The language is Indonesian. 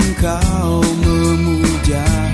engkau memuja